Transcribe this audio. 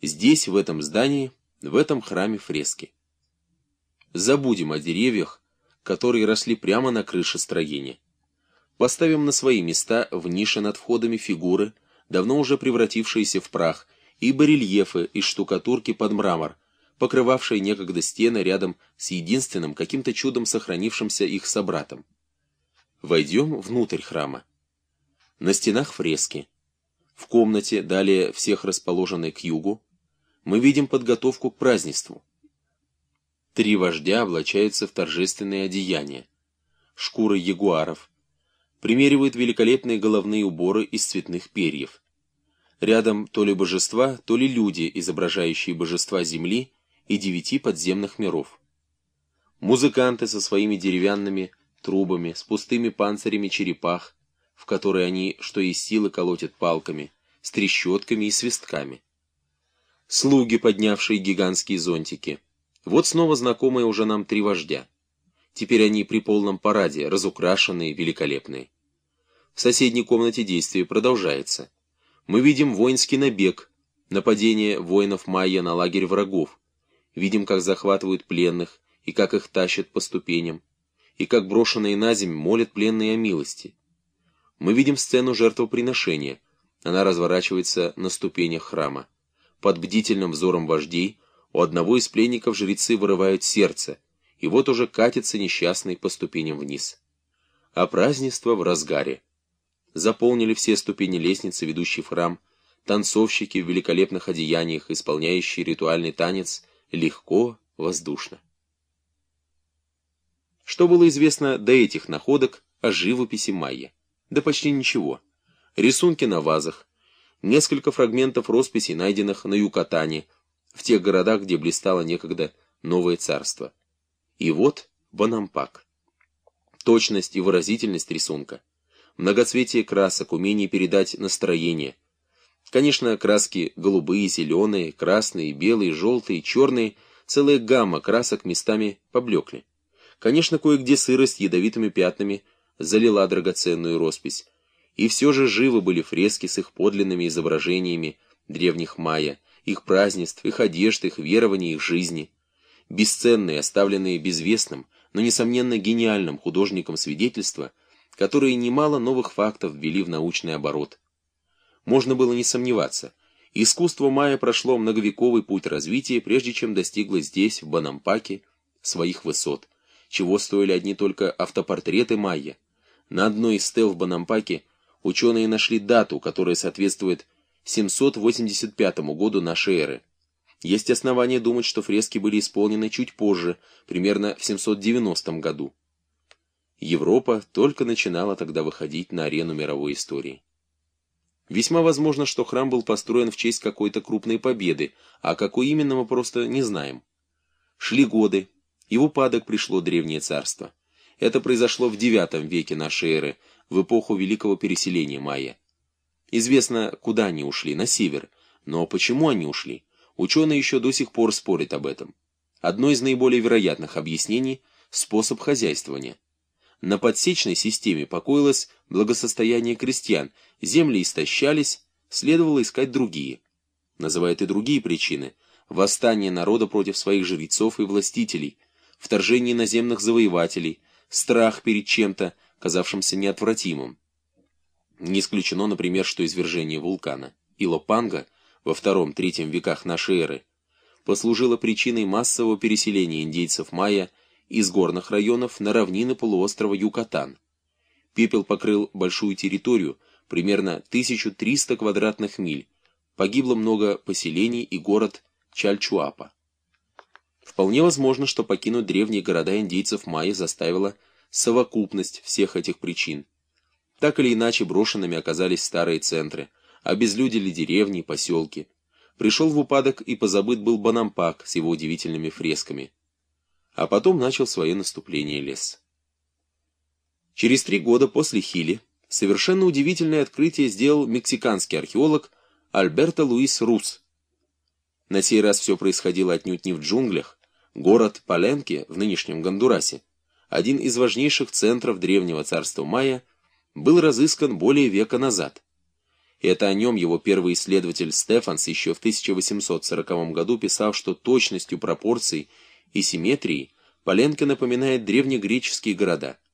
Здесь, в этом здании, в этом храме фрески. Забудем о деревьях, которые росли прямо на крыше строения. Поставим на свои места в нише над входами фигуры, давно уже превратившиеся в прах, и барельефы из штукатурки под мрамор, покрывавшие некогда стены рядом с единственным каким-то чудом сохранившимся их собратом. Войдем внутрь храма. На стенах фрески. В комнате, далее всех расположенной к югу, мы видим подготовку к празднеству. Три вождя облачаются в торжественные одеяния. Шкуры ягуаров. Примеривают великолепные головные уборы из цветных перьев. Рядом то ли божества, то ли люди, изображающие божества земли и девяти подземных миров. Музыканты со своими деревянными трубами, с пустыми панцирями черепах, в которые они, что из силы, колотят палками, с трещотками и свистками. Слуги, поднявшие гигантские зонтики. Вот снова знакомые уже нам три вождя. Теперь они при полном параде, разукрашенные, великолепные. В соседней комнате действие продолжается. Мы видим воинский набег, нападение воинов майя на лагерь врагов. Видим, как захватывают пленных и как их тащат по ступеням, и как брошенные на землю молят пленные о милости. Мы видим сцену жертвоприношения. Она разворачивается на ступенях храма. Под бдительным взором вождей у одного из пленников жрецы вырывают сердце, и вот уже катится несчастный по ступеням вниз. А празднество в разгаре. Заполнили все ступени лестницы, ведущей в храм, танцовщики в великолепных одеяниях, исполняющие ритуальный танец, легко, воздушно. Что было известно до этих находок о живописи майя? Да почти ничего. Рисунки на вазах, несколько фрагментов росписей, найденных на Юкатане, в тех городах, где блистало некогда новое царство. И вот Банампак. Точность и выразительность рисунка, многоцветие красок, умение передать настроение. Конечно, краски голубые, зеленые, красные, белые, желтые, черные, целая гамма красок местами поблекли. Конечно, кое-где сырость ядовитыми пятнами залила драгоценную роспись, и все же живы были фрески с их подлинными изображениями древних майя, их празднеств, их одежд, их верований, их жизни. Бесценные, оставленные безвестным, но, несомненно, гениальным художником свидетельства, которые немало новых фактов ввели в научный оборот. Можно было не сомневаться, искусство майя прошло многовековый путь развития, прежде чем достигло здесь, в Банампаке, своих высот, чего стоили одни только автопортреты майя. На одной из стел в Банампаке ученые нашли дату, которая соответствует 785 году нашей эры. Есть основания думать, что фрески были исполнены чуть позже, примерно в 790 году. Европа только начинала тогда выходить на арену мировой истории. Весьма возможно, что храм был построен в честь какой-то крупной победы, а какой именно мы просто не знаем. Шли годы, и в упадок пришло древнее царство. Это произошло в IX веке нашей эры, в эпоху великого переселения майя. Известно, куда они ушли, на север, но почему они ушли? Ученые еще до сих пор спорят об этом. Одно из наиболее вероятных объяснений – способ хозяйствования. На подсечной системе покоилось благосостояние крестьян, земли истощались, следовало искать другие. Называют и другие причины – восстание народа против своих жрецов и властителей, вторжение наземных завоевателей, страх перед чем-то – казавшимся неотвратимым. Не исключено, например, что извержение вулкана Илопанга во втором-третьем веках нашей эры послужило причиной массового переселения индейцев майя из горных районов на равнины полуострова Юкатан. Пепел покрыл большую территорию, примерно 1300 квадратных миль, погибло много поселений и город Чальчуапа. Вполне возможно, что покинуть древние города индейцев майя заставило совокупность всех этих причин. Так или иначе брошенными оказались старые центры, обезлюдили деревни, поселки. Пришел в упадок и позабыт был Банампак с его удивительными фресками. А потом начал свое наступление лес. Через три года после Хили совершенно удивительное открытие сделал мексиканский археолог Альберто Луис Рус. На сей раз все происходило отнюдь не в джунглях, город Паленке в нынешнем Гондурасе, один из важнейших центров древнего царства майя, был разыскан более века назад. Это о нем его первый исследователь Стефанс еще в 1840 году писал, что точностью пропорций и симметрией Поленко напоминает древнегреческие города –